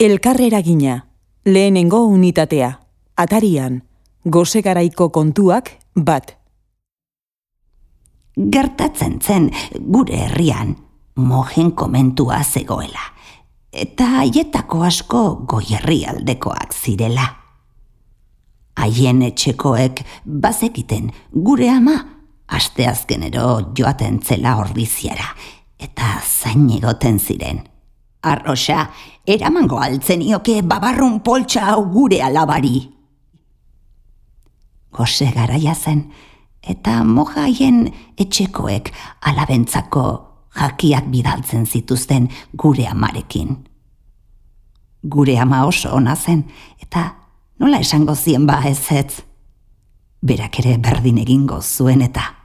Elkarreragina, lehenengo unitatea, atarian, gozegaraiko kontuak bat. Gertatzen zen gure herrian mojen komentua zegoela, eta haietako asko goierri aldekoak zirela. Haien etxekoek bazekiten gure ama asteazkenero joaten zela ordiziara, eta zain egoten ziren. Arroxa, eramango altzenioke babarrun poltsa hau gure alabari. Gose garaia zen, eta mojaien etxekoek alabentzako jakiak bidaltzen zituzten gure amarekin. Gure ama oso ona zen, eta nola esango zien ba ez ez. Berak ere berdin egingo zuen eta